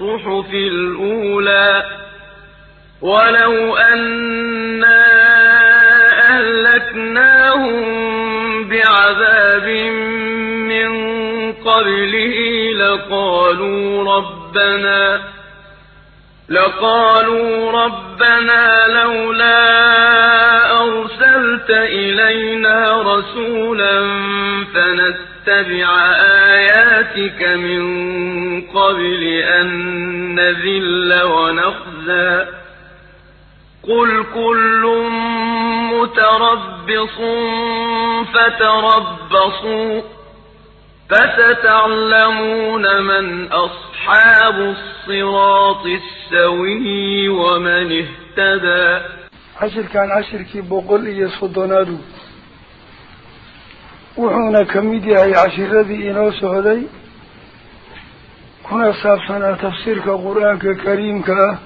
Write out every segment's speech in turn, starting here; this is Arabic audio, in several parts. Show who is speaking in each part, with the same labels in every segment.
Speaker 1: الصحف الأولى. ولو أنا أهلكناهم بعذاب من قبله لقالوا ربنا لقالوا ربنا لولا أرسلت إلينا رسولا فنتبع آياتك من قبل أن نذل ونخزى. قل كل متربص فتربصوا فستعلمون من أصحاب الصراط السوي ومن اهتدى.
Speaker 2: عشر كان عشر كي بقول إيا صدنادو وحونا كميديا هي عشيرة ذي إناس هذي كنا سابسنا تفسير كقرآن كريم كا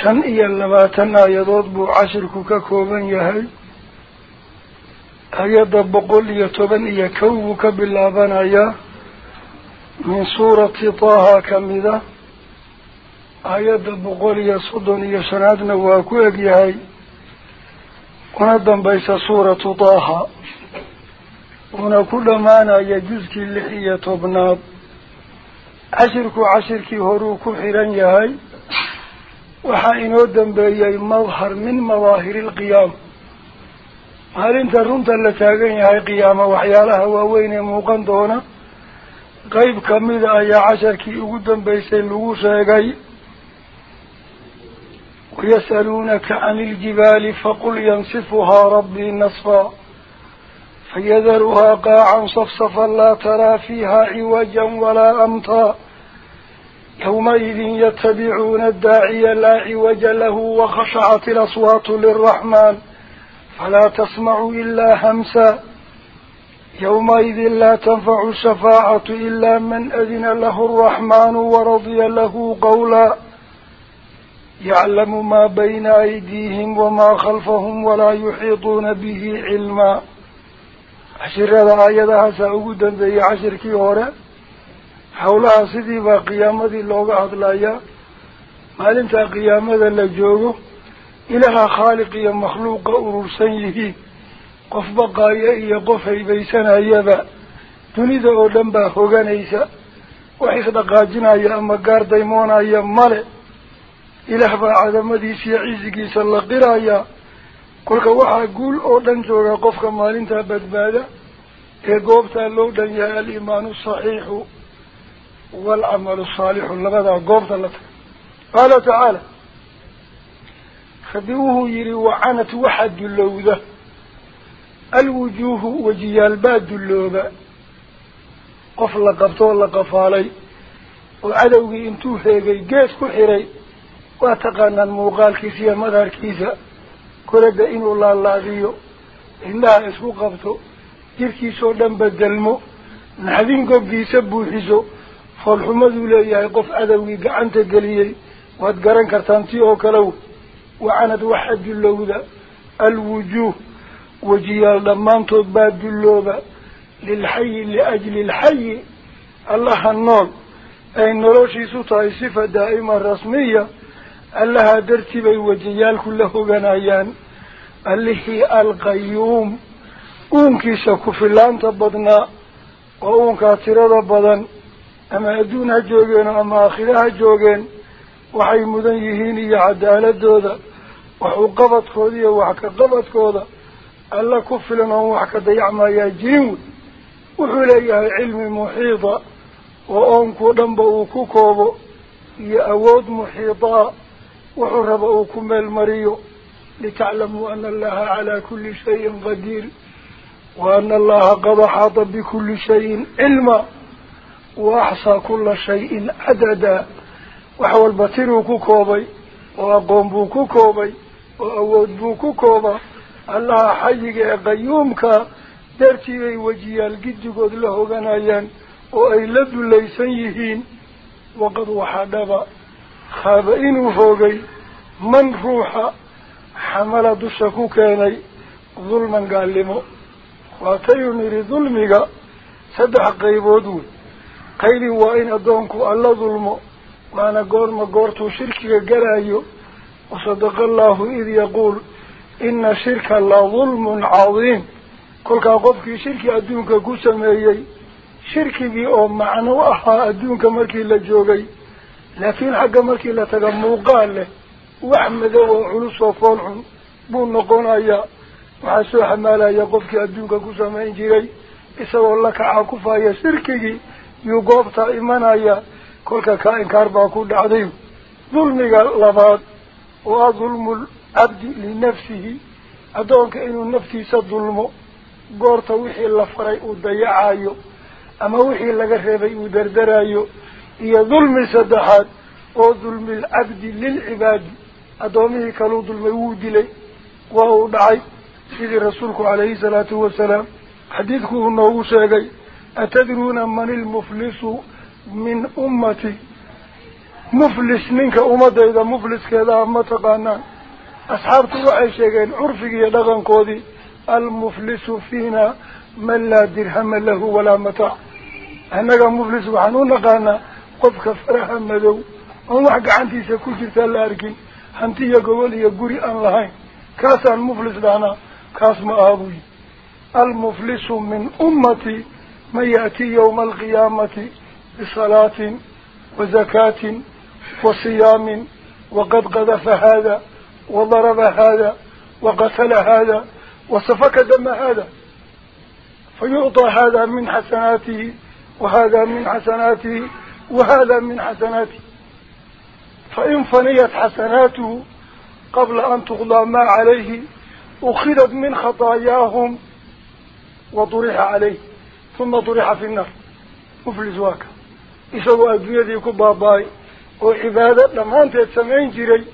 Speaker 2: شن إيا لما تنى يضطب عشرك ككوبن يهي أيضا بقول يتبن إيا كوبك باللابن أيا من سورة طاها كميدا أيضا بقول يصدن إيا شنادنا واكوك يهي كنا دنبيس سورة طاها هنا كل ما أنا يجزك اللحية طبناب عشرك عشرك هروك حرن هاي وحاين ودن بيهي مظهر من مظاهر القيام هل انت رمت اللي تاقين يهي قيامة وحيالها ووين مقندونا قيب اذا يا عشرك ودن بيسي اللغوشة يهي ويسألونك عن الجبال فقل ينصفها ربي نصفا فيذرها قاعا صفصفا لا ترى فيها عوجا ولا أمطا يومئذ يتبعون الداعي لا عوج له وخشعت الأصوات للرحمن. فلا تسمع إلا همسا. يومئذ لا تنفع الشفاعة إلا من أذن له الرحمن ورضي له قولا. يعلم ما بين أيديهم وما خلفهم ولا يحيطون به علما. عشر هذا آياتها سأقودا ذي عشر كيورا حولها سيدي قيامة اللوغة أطلايا ما لنتا قيامة اللجوغو ilaaha khaaliq iyo makhluuqa urursan yihiin qof baqaaya iyo qof haybaysanayaba dunida oo dhan baa hoganaysa wax isdhaqaajinaya ama gaar daymoonaya male ilaah baa cadamadiisa iyo cisigiisa la qirayaa كل كواحد يقول أودن جوا قف كمالين تعبت بعدا يقوب تلو دنيا الإيمان الصحيح والعمل الصالح لبدا قوب تلو قال تعالى خبئوه يري وعنت وحد اللوذة الوجوه وجيال باد اللوذة قفل قبطول لقفالي وعدوه انتوه هيقي جيس كحري واتقان الموغال كيسيا مدار كيسيا كرد إنو الله الله ذيو إنها اسكو قبطو جركي سودان بدلمو نحذين قبقي سبو حسو فالحمد لله قف عدوغي قعنت قليي واتقران كرتانتي أو كلو وعند واحد اللوذة الوجوه وجيال لمان تباد اللوذة للحي لأجل الحي الله النور أي نروشي سطاي صفة دائمة الله درتبي وجيال كله غنايان اللي هي القيوم أونكي اللان تبضنا وأونكا ترد بدن أما أدونها جوغين أما آخرها جوغين ka qabadkooda alla ku filan oon wax ka dayacmayaa jirin wey wuxuu leeyahay cilmi muxiida oo oonkuu dhanba uu ku koobo iyo awood muxiidaa qad axaada bikulli shayin cilma wa axsaa kula shayin cadadaa wax walba tiruu ku koobay oo aqoon buu ku koobay oo awood buu ku kooba allaha xayiga ee qayuumka dartii bay wejiyaal giddigood la hoganayaan oo ay la dulaysan yihiin waqad waxaa dhaba khaaba inuu hoogay man ruuxa xamala dusha ku keenay dulman gaalnimo waataynu nidhi dulmiga saddex qaybood wey qaybi waa in addoonku alla dulmo waana goorma goortuu shirkiga galayo wasadaqa allahu id yaquul ina shirka la dulmun cadiim kolkaa qofkii shirki adduunka ku sameeyey shirkigii oo culus oo fool xun buu noqonayaa waxaa soo xamaalaya qofkii adduunka ku samayn jiray isagoo la kaca kufaya shirkigii yuu goobtaa imanaya kolka kaa inkaar baa ku dhacday dulmiga labaad oo ah dulmul cabdi linafsihi addoonka inuu naftiisa dulmo goorta wixii la faray uu dayacayo ama wixii laga reebay uu dardarayo هي ظلم سدحات أو ظلم العبد للعباد. أدومه كالو ظلم يود لي. وهو دعي سيد رسولك عليه الصلاة والسلام. حديثك هنا هو شاقي أتدرون من المفلس من أمتي؟ مفلس منك أمد إذا مفلس كذا أمت قانا أصحاب تبعي شاقين عرفك يدغن قودي المفلس فينا من لا درهم له ولا متاع. أنك مفلس وحنون قانا قفك فرحا مدو ونوحك عانتي سكوشر تالاركين هانتي قولي قري أن لهين كاس المفلس لانا كاس ما أبوي المفلس من أمتي من يأتي يوم القيامة بصلاة وزكاة وصيام وقد قذف هذا وضرب هذا وقتل هذا وصفك دم هذا فيعطى هذا من حسناته وهذا من حسناته وهذا من حسناته فإن فنيت حسناته قبل أن تغضى ما عليه أخذت من خطاياهم وطرح عليه ثم طرح في النار. وفي الزواكة إسوا أدوية يكبها باي. وعبادة لم أنت تسمعين جري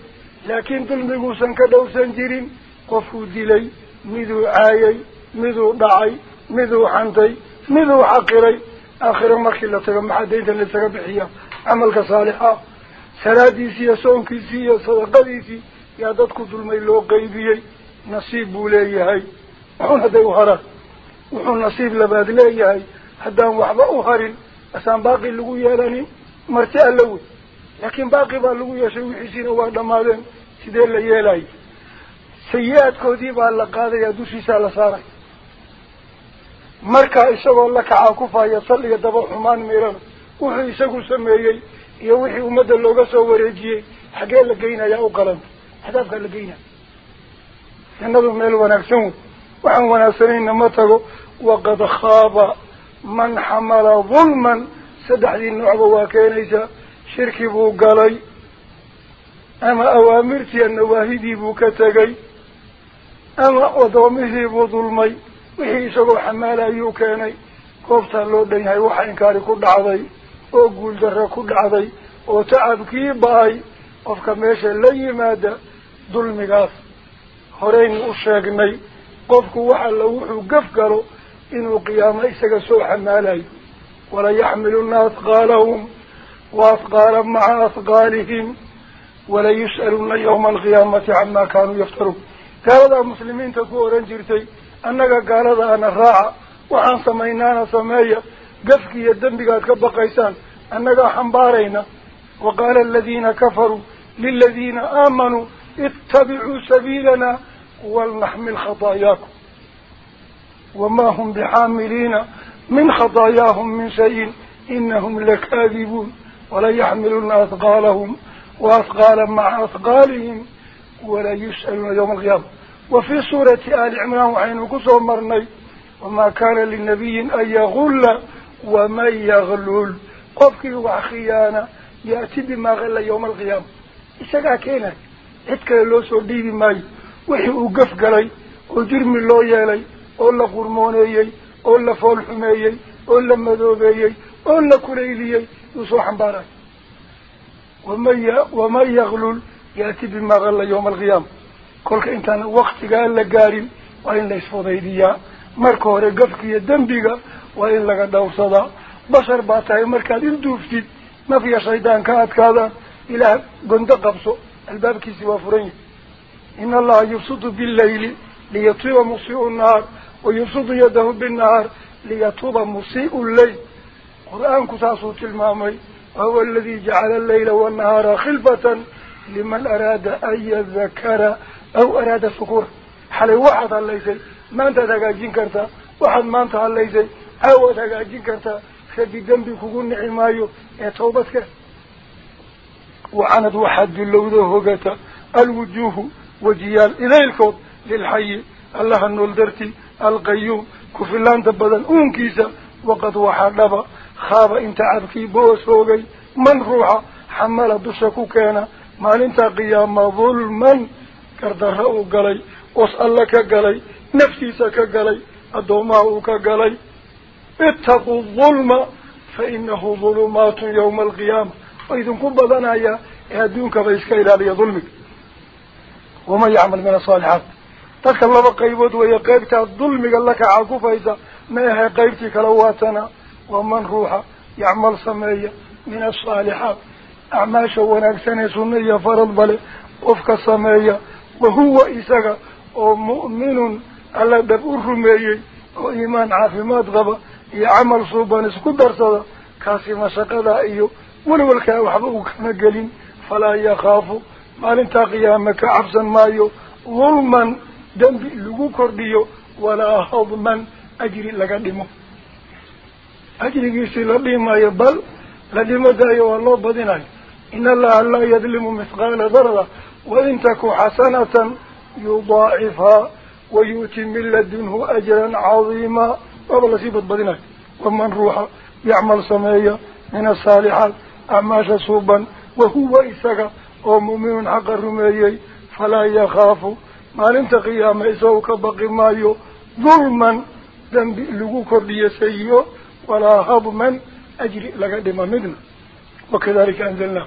Speaker 2: لكن تلمقوا سنكدو سنجرين قفوا ديلي مذو عايي مذو دعي مذو حنتي مذو حقري miduu xaqiray aakhiro markii la tago maxaa daynta laysaga bixiya camalka saalixa salaadiisii iyo soonkiisii iyo sadaqadiisii yaa dadku dulmay loo qeybiyey nasiib buu leeyahay wuxuun hadday u haraan wuxuu nasiib labaad leeyahay haddaan waxba u harin asaan baaqi lagu yeelanin marti alla wey laakiin baaqi baa lagu yeeshay miirana wuxuu isagu sameeyey iyo wixii ummadda looga soo wareejiyey xaggee la geynayaa u qalanta cadaabkaa la geynaya jannadu meel wanaagsan wey waxaan wanaagsanayna ma tago waqad khaaba man xamala dulman saddexdii noocba waa keenaysaa shirki buu galay ama awaamirtii nawaahidii buu ka tegay ama adoomihii buu dulmay goobtaa loo dhan yahay waxa inkaari ku dhacday oo guuldarre ku dhacday oo tacabkii ba-ay qofka meesha la yimaada dulmigaas horeynu u sheegnay qofku wax alla wuxuu gaf galo inuu qiyaamo isaga soo xamaalayo walayaxmiluna ahqaalahum wa ahqaala maca ahqaalihim walayus'aluna yawma alqiyaamati camaa kaanuu yaftaruun gaaladaa muslimiinta ku oran jirtay أنك قالت أنا راع وعن سمينانا سمية قفك يدنبقات كبقيتان أنك حنبارينا. وقال الذين كفروا للذين آمنوا اتبعوا سبيلنا ولنحمل خطاياكم. وما هم بحاملين من خطاياهم من شيء. إنهم لكاذبون. ولا يحملون أثقالهم وأثقالا مع أثقالهم ولا يسألون يوم الغيام وفي سورة آل عمران وحين كسو مرني وما كان للنبي أن يغل ومن يغلل. قفك وخيانة يأتي بما غل يوم القيامة. إساقا كينا؟ عدك لو سو ديبي ماي. وحي وقف قلي وجرم الله يالي أولا قرمونيي أولا فول حميي أولا مذوبيي أولا كليليي يصو حنبارا ومن يغلل يأتي بما غل يوم القيامة. كل كإنتان وقت قال لك لقارن وإن ليس فضيديا مركور قفكي الدنبيقة وإن لقى دوصدا بشر باتاي مركاد اندوفتد ما في شيطان كانت كذا إلى قندق قبصو الباب كيسي وفرني إن الله يفسد بالليل ليطيب مصيء النار ويفسد يده بالنار ليطيب مصيء الليل قرآن كتاسو تلمامي هو الذي جعل الليل والنهار خلفة لمن أراد أن يذكره أو أراد الفقور حل واحد على ليزي ما أنت تجاجين كرتا واحد ما أنت على ليزي أو تجاجين كرتا خدي دم بيكون نعمايو اتوبتك إيه وعند واحد اللوذة هجتة الوجوه وجيال إلى الكود للحي. الله نولدرتي القيوم. كفلان تبدا أم كيسة وقد واحد لبا. خاب إنت عبكي بوس من روحه حمل دوشكو كان ما انت قيام ظلما. كردره قلي وسألك قلي نفسي سك قلي أدومه كقلي اتقوا الظلم فإنه ظلمات يوم القيامة وإذن كبضنا يا أدونك فإسك إلى لي ظلمك وما يعمل من الصالحات تلك الله قيبت الظلم قال لك عقوف إذا ما هي قيبتك لواتنا ومن روح يعمل سمية من الصالحات أعماش ونكسن سنية فرض بل أفك السمية u rumeeyey oo iimaan caafimaad qaba iyo camal suuban isku darsada kaasi mashaqadaa iyo walwalkaa waxba uu kama gelin falaa yakhaafu maalintaa qiyaame ka cabsan maayo dulman dembi lagu kordhiyo walaa hadman ajri laga dhimo ajrigiisii la dhimaayo bal la dhimo daayo waa loo badinayo in allaha laa yadlimu mithqaala darra wain taku xasanatan yudaacifhaa ويؤتي من لدنه أجرا عظيما. وابا لسيبت بدنا ومن روح يعمل سمية من الصالحات أعماش صوبا. وهو إساق ومؤمن حق الرميي فلا يخاف. ما لنت قيام إسوك بقي مايو. ظلما ذنب لغو كردي ولا هضما أجري لقدم مدنا وكذلك أنزلنا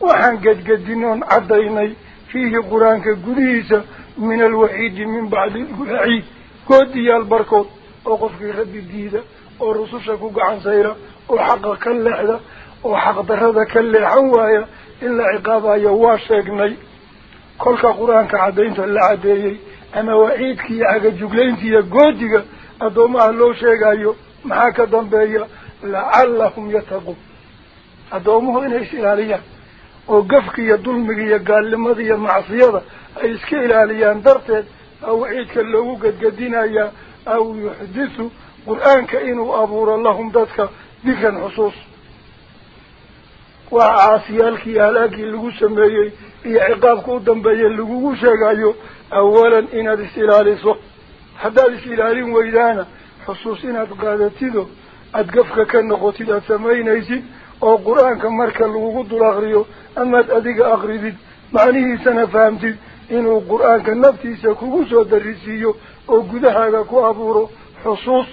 Speaker 2: وحن قد قدنون عديني فيه قرآنك قديسة من الوحيد من بعد الوحيد قد ديال بركوت وقف في رب الديدة ورسوشك عن سيرة وحق كاللحظة وحق درد كاللحوايا إلا عقابها يواشيقني كلك قرآنك عدينت اللي عديني أما وعيدك يعقى جقلينتي يقودك أدومها لو شيقايو معاك ضنبايا لعلهم يتقوا أدومه إنه إلاليا وقفك يا ظلمك يا قال يا معصية أي إسكي إلاليان درتد أو عيدك اللو قد قدينا أو يحدثوا قرآن كإنه أبور اللهم ذاتك ذكا حصوص وعاسيالك يالاك اللي سميي إيا عقابك ودنبي اللي شاقايو أولا إن هذا استلالي صح حتى الاستلالي ويدانا حصوصين أتقادتيدو أتقفك كالنقوتي أتسمينيسي adiga akridid macnihiisana fahamtid inuu qur-aanka naftiisa kugu soo darisiiyo oo gudahaaga ku abuuro xusuus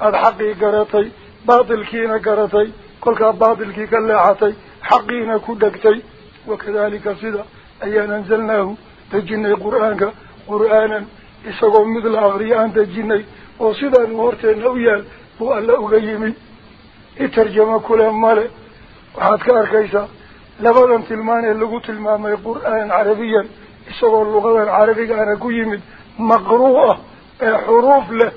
Speaker 2: aada xaqii garatay baatilkiina garatay kolkaa baatilkii ka leexatay xaqiina ku dhegtay wakadalika sida ayaan anzalnaahu dejinay qur-aanka qur-aanan isagoo mid la akriyo aan dejinay oo sidaanu horteenna u yaal buu alla uga yimid itarjamo kule male وحاد كار كيسا لبضن تلماني اللغو تلمامي قرآن عربيا إسوه اللغة العربية أنا قيمت مقروعة حروف له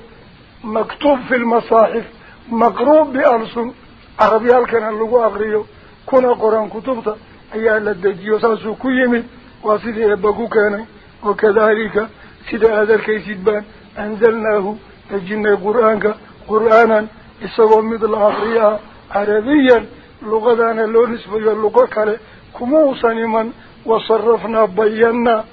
Speaker 2: مكتوب في المصاحف مقروب بألسن عربيا كان اللغو أغريو كنا قرآن كتبتا هي لدجيو ساسو قيمت واسده يبقو كان وكذلك سيدة هذا الكيسي بان أنزلناه تجينا قرآنك قرآنا إسوه مثل أغريا عربيا لغدان اللونس بيو اللغة كالي كمو نمن وصرفنا بينا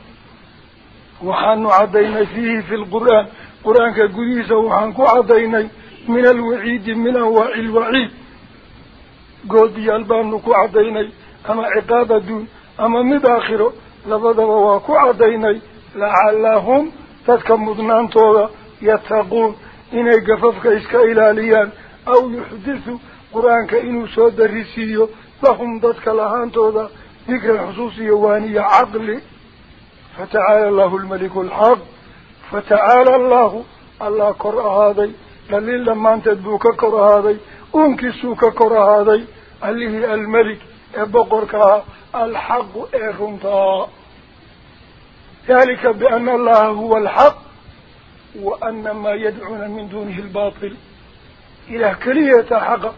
Speaker 2: وحان عدينا فيه في القرآن. قرآن كقديسة وحان عدينا. من الوعيد من الوعي الوعيد. قول دي البان عدينا. أما عقادة دون. أما مداخرة. لبدا وواكو عدينا. لعلهم تتكمدنان طولا يتقون. إني قففك إسكا إلاليان أو يحدثوا قرآن كإنه سود الرسيو لهم ضدك لهان تودا ذكر الحصوصي وانية عقل فتعالى الله الملك الحق فتعالى الله الله قرأ هذي لليل لما أنت تدوك قرأ هذي أنكسوك قرأ اللي هي الملك أبقرك الحق أرنطا ذلك بأن الله هو الحق وأن ما يدعون من دونه الباطل إلى كليه حق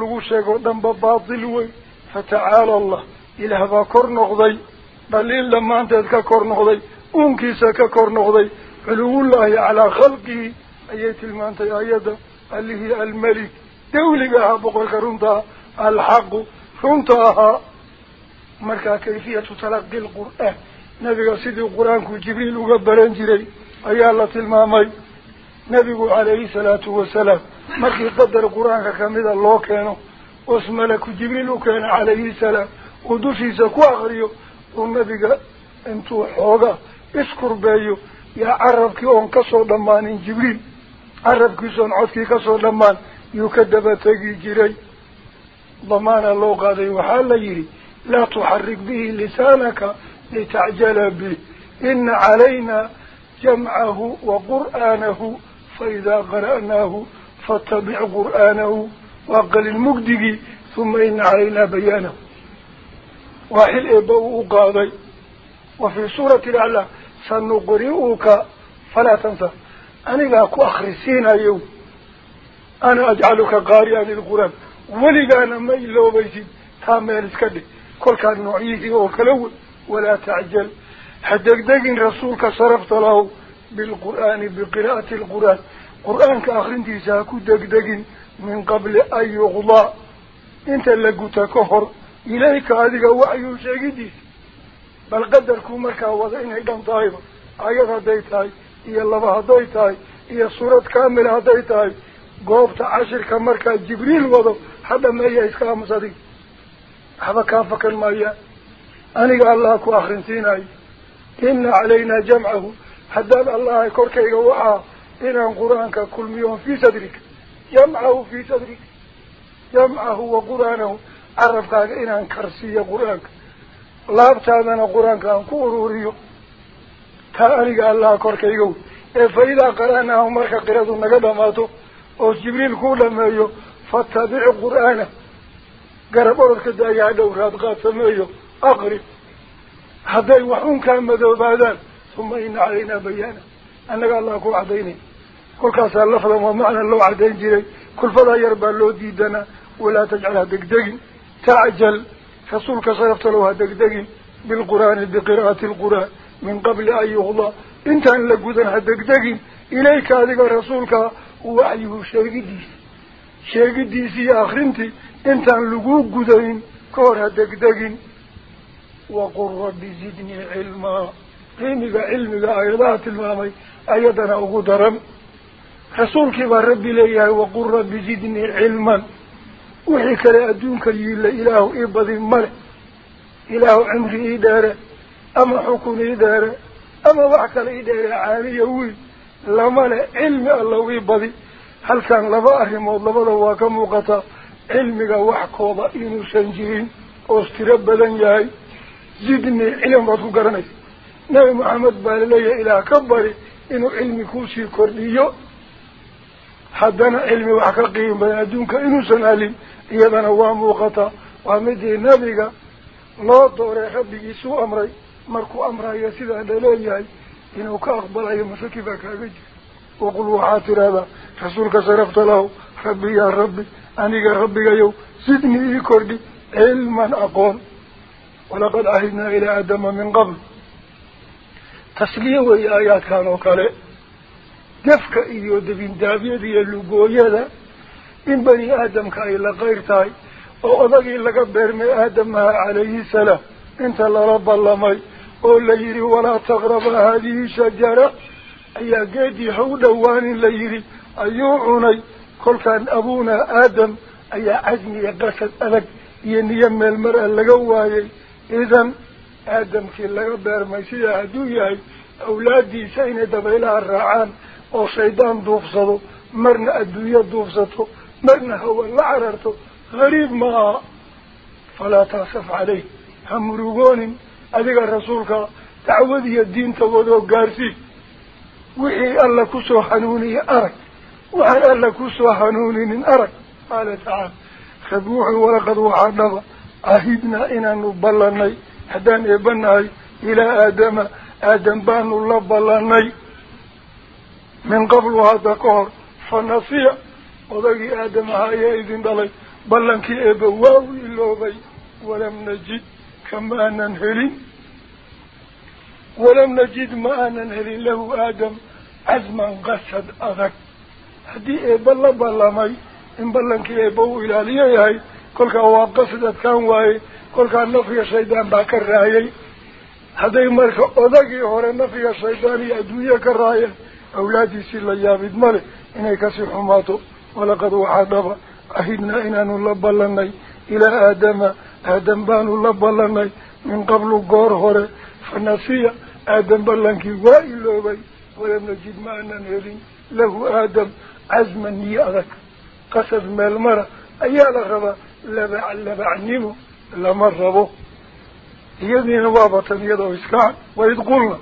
Speaker 2: lagu sheegoo dhanba baatil wey fatacaala allah ilaah baa kor noqday dhaliil dhammaanteed ka kor noqday uunkiisa ka kor noqday culuwullaahi calaa khalqihi ayay tilmaantay aayadda allihii almelik dawliga ahaa boqorka runtaa alxaqu runta ahaa markaa kayfiyatu talaqi lqur'aan nabiga sidii qur-aanku jibriil uga baran jiray ayaa la tilmaamay نبي عليه الصلاة والسلام ما في قدر القرآن كم إذا الله كانوا واسم لك جميل كان عليه السلام ودوشي سكو أغريو والنبي قال انتو حوغا اسكر بايو يا عربك انكسو دمان جبريل عربك سنعطك كسو دمان يكدب تجي جري ضمان الله قادي وحال ليه لا تحرك به لسانك لتعجل به إن علينا جمعه وقرآنه فإذا قرأناه فاتبع قرآنه وقل المجدق ثم إن علينا بيانه. وحل إبوء قاضي. وفي سورة الأعلى سنقرئك فلا تنسى. أني لك أخرسين أيو أنا أجعلك قارئا للقرآن. ولقى نما إلا وبيسي تامير اسكالي كل كان نعيه وكلو ولا تعجل. حدق دقن رسولك صرفت له. بالقرآن بقراءة القرآن. قرآن كأخرين تيساكو دقدقين من قبل أي يغلا انت لقوتا كهر إليك هذا وعي شاكديس بل قدركو مركا وضعين عدن طائبا آيات هديتاي إيا الله هديتاي إيا الصورة كاملة هديتاي. قوبت عشر كمركا جبريل وضع حدا ما هي إسكام صديق. حبا كافك المايا. أنا قال لكو أخرين سيناي. إن علينا جمعه. حداد الله يكرك يوحى إن القرآن كل ميون في صدرك يمعه في صدرك يمعه وقرآنه عرفك إلى كرسي قرآنك لا بتعمل قرآنك أن كوروريو تاريك الله يكرك يو فإذا قرأناه مركا قرأت النقابة ماتو وجبريل كولا مايو فاتبع قرآنه قربارك دايا دورات قاتل مايو أقرب هذا يوحون كان مدوب هذا ثم إن علينا بيانا. أنك الله كو عديني. كل كاسا اللفظة ومعنى لو عدين جيري. كل فضا يربى لو ديدنا. ولا تجعلها دقدقين. تعجل. فصولك صرفت لها دقدقين. بالقرآن بقراءة القرآن. من قبل أي الله إنت أن لقودنها دقدقين. إليك هذا رسولك وعيه شيء ديس شيء ديسي آخر انتي إنت أن لقود قدين كورها دقدقين. وقل رب زدني علمًا. قيمك علمك أيضات المامي أيضنا أقدر حصولك ربي لي وقل ربي زيدني علما. وحيك لأدونك لي إله إبض مر إله عمري إدارة أما حكم إدارة أما وحك الإدارة عالية لما علم الله إبض. هل كان لباهم والله لواك مقطع. علمك وحك وضعين سنجين. واسترب ذنجاي زيدني علم وتقرنك bari inuu cilmi kuusii kordhiyo haddana cilmi wax ka qiimi badan adduunka inuusan halin iyadana waa muuqataa waa midii nabiga loo dooray rabbigiisuu amray markuu amrayo sidaa laleeyahay inuu ka aqbalayo masaki baa kaaga jira waqul waxaa tidhahdaa rasuulka sharafta lahu rabbi yaa rabbi aniga rabbigayow sidnii ii kordhi cilman aqoon walaqad cahidnaa ilaa aadama min qabl iyo debindaabyada iyo lugooyada in bani aadamka ay la qayr tahay oo odagii laga beermay aadamaha calayhi salaam inta lala ballamay oo la yidhi walaa taqraba haadihi shajara ayaa geedii ha u dhowaanin la yidhi ayuu cunay kolkaan abuunaa aadam ayaa casmi iyo qasad adag iyo niyo meel mar a laga waayey idan آدم كي لا بير ميسيدا هدو ياي أولادي سينة دبيلة الرعان أو شيدان دوفزدو مرنا أدوية دوفزدو مرنا هو اللعررتو غريب ما فلا تأسف عليه هم روغونين أذيك الرسول تعوذي الدين تبودو قارسي وحي الله كسو حنوني أرك وحي الله كسو حنوني من أرك قال تعالى خذوحي ولقد وحنظ أهدنا إنا نبلنا حدان إبناي إلى آدم آدم بان الله بلاني من قبل هذا قهر فنصيع وذكي آدم هاي إذن دلي بلانك إبواه إلوغي ولم نجد كما ننهرين ولم نجد ما ننهرين له آدم عزما غسد أذك. هدي إبلا بلاني إن بلانك إبواه إلى ليه كل كواب قصدت كان واي كل كان نفي الشيطان باكر رايي هذا يمر أذكي هور النفي الشيطان يدوية كرايا أولادي سيلا يابد ملي إني كسر حماته ولقد وحدف أهدنا إنا نلبى لني إلى آدم آدم بان نلبى لني من قبل جور هور فنسي آدم بلنك وإلو بي ولم نجد ما أن نهدين له آدم عزما نيأغك قصد مال مرة المرأ أيها لغبا لبع لا نيمو iska waid qulna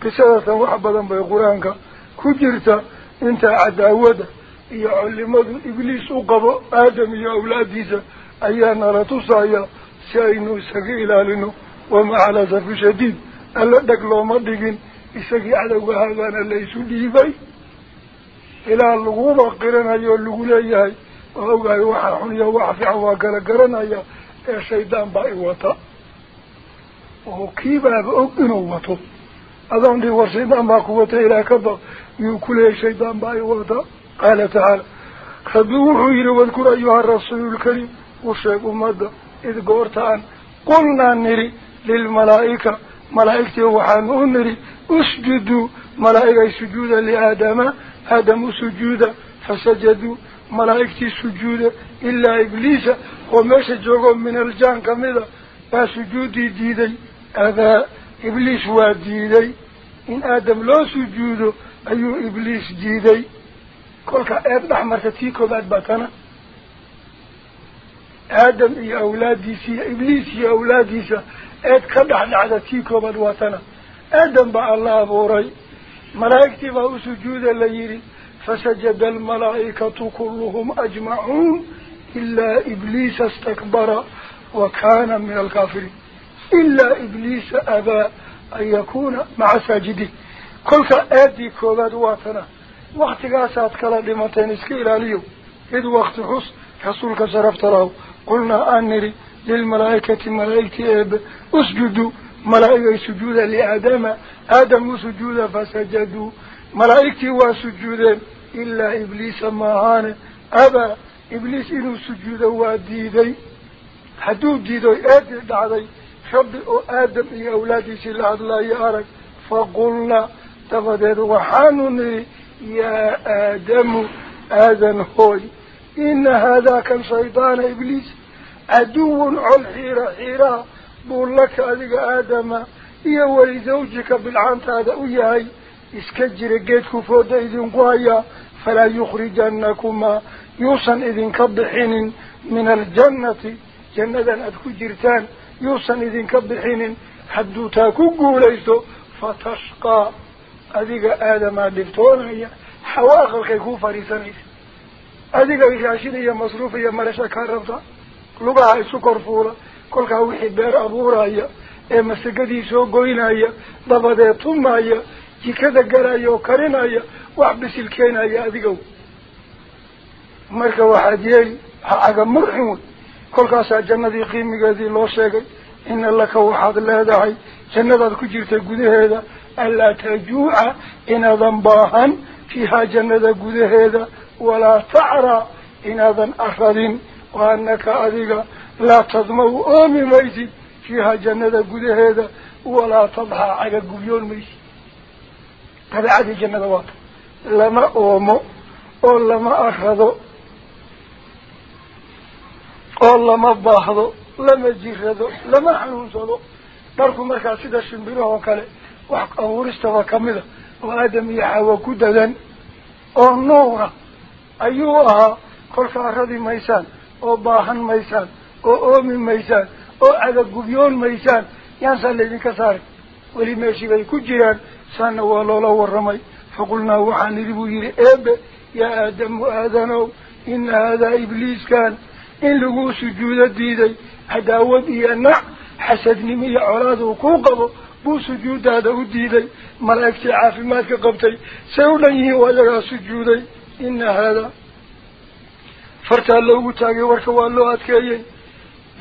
Speaker 2: qisadatan wax badan bay qur-aanka ku jirta intaa cadaawada iyo culimadu ibliis u qabo aadam iyo awlaadiisa ayaa nala tusaya si aynu isaga ilaalino wamaca lasafi shadiid alla dheg looma dhigin isagii cadowgahaadaana la isu dhiibay ilaa laguba qiranayo o lagu leeyahay waa ogahay waxa xun iyo waxa fiican waa kala garanaya يا شيطان باي وطا وكيبا بأبنه وطا أظن دي ورشيطان باكو وطا إلا كبه يوكل يا شيطان باي وطا قال تعالى خذوحوا إلي واذكر أيها الرسول الكريم وشيك أمده إذ قورتان قلنا نري للملائكة ملائكة وحانوه نري اسجدوا ملائكة سجودا لآدم آدم سجودا فسجدوا min aljaan kamida baa sujuuddii diiday abaa ibliis waa diiday in aadam loo sujuudo ayuu ibliis diiday kolka eed dhex marta tii koobaad baa tana aadam iyo awlaaddiisa iyo ibliis iyo awlaaddiisa eed ka dhex dhacda tii koobaad waa tana aadam baa alla abuuray malaa'igtii baa u sujuuda la yidhi فسجد الملائكة كلهم أجمعون إلا إبليس استكبر وكان من الكافرين. إلا إبليس أبى أن يكون مع ساجده كل فأدي كوباد واتنا. وقت قاسات كلا لمتين اسكيل عليهم إذ وقت حص حصول كسرف له قلنا أنري للملائكة ملائكة أب. أسجدوا. ملائكة سجودا لآدم. آدم سجودا فسجدوا. ملائكة وسجودا إلا إبليس ما هان. أبا إبليس إنه سجود وديدي حدو ديدي أدد علي شب آدم يا أولادي سيلا لا يارك فقلنا تفدد وحانني يا آدم آذن هوي. إن هذا كان شيطان إبليس. أدو على الحيرة حيرة. بقول لك أذيك آدم. هي وزوجك بالعنت هذا وياي. Fooda idinku hayaa falaa yukhrijanakumaa yuusan idinka bixinin min aljannati jannadan aada ku jirtaan yuusan idinka bixinin hadduu taa ku guulaysto fatashqaa adiga aadamaa dhibtoonaya xawa aqalkay kuu fadhiisanaysa adigay raashin iyo masruuf iyo marasha kaa rabta lugaha isu kor fuula kolkaa wixii beer abuuraya ee masagadii soo goynaya dabadeed tumaya jikada galaya oo karinaya wax bisil keenaya adigow marka waxaad yeeli ha caga murxin wey kolkaasaa jannadii qiimigeedii loo sheegay ina laka waxaad leedahay jannadaad ku jirta gudaheeda anlaa tajuuca inaadan baahan fiihaa jannada gudaheeda walaa tacraa inaadan aradin wa anaka adiga laa tadma-u oomi maysid fiihaa jannada gudaheeda walaa tadxaa caga gubyoon maysid قد عاد الجنة واقف لما أومو أو لما أخذو أو لما باحظو لما جيخذو لما حنون حنوزو تركو مركاسي داشن بلوه وكالي وحق أورستا وكاملة وآدم يحاوى كددا أو نورا. أيوها. كل فأخذي ميسان. أو باحن ميسان. أو أومي ميسان. أو عدد قبيون ميسان. يانسان لذي كساري ولي ماشي بي جيران. Yidhi eebe yaa aadamu aadanow ina haadaa ibliiskan in lagu sujuudo diiday cadaawad iyo nac xasadnimo iyo colaad uu kuu qabo buu sujuudaada u diiday malaa'igtii caafimaadka qabtay say u dhan yihiin waa iyagaa sujuuday ina haadaa fartaa loogu taagay warka waa loo adkeeyey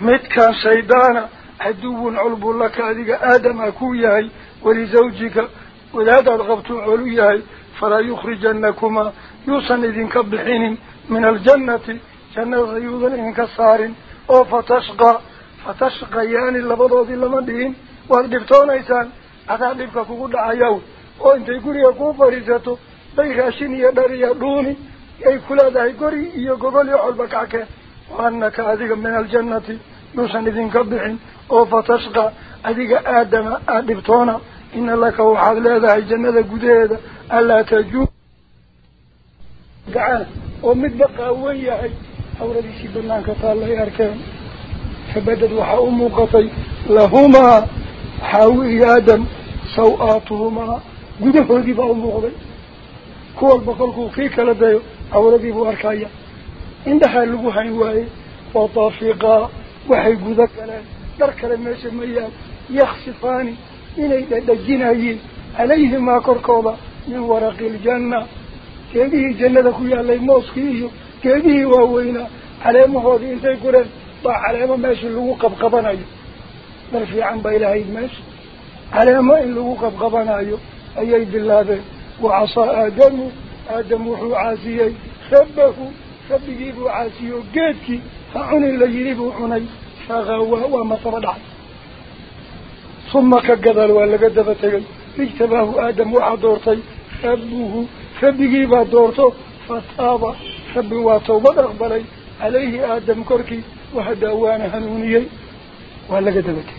Speaker 2: midkaan shaydaana caduwun colbuu laka adiga aadama kuu yahay walisawjika ولهذا الغبت علوياي فلا يخرجنكما يوصن إذن كبحين من الجنة جنة غيوذن إذن كسار أو فتشقى فتشقى يعني اللبضوذي لمدين. والدفتون إيسان أتعلمك كقول عياو. وإنت يقول يقول فريزته بيخ أشيني يدري يدوني أي كل هذا يقري يقول يحل بكعك وأنك أذيك من الجنة يوصن إذن كبحين. أو فتشقى أذيك آدم أدفتونه إن لك وحد لهذا الجنة قديدة ألا تجوب قعان ومد بقى وياي أورد يشي بنانك قال لي أركان فبدد وحا أمو لهما حاوي آدم. سوآتهما. قده فردي با أمو قطي كوال بقلقو كيكا لديو أورد يبو أركايا. إن دحا لقو حيواي وطافقا. وحي قدك لأن درك لما يشميان يخصفاني. إني تدجين أجين ما كركوبة. من ورق الجنة. كيبه الجنة كوي علي موسكيه كيبه وهوين علي مهوذين تيكورين طع علي ما ماشي اللغو قبقبان أيو بل في عن بيل هاي ماشي علي ما اللغو قبقبان أيو أيي بالله وعصى آدم. آدم وحو عاسيي خبه خب يجيب عاسيو قيتي فعني اللي يجيب عني فغوه ومطردعه ثم كجدل ولقد بتجد اجتباه آدم وعذورتي أبوه فبيجي بعذورته فتابا فبواتو بدغبلي عليه آدم كركي. وهدا وأنا هنوني. ولقد بتجد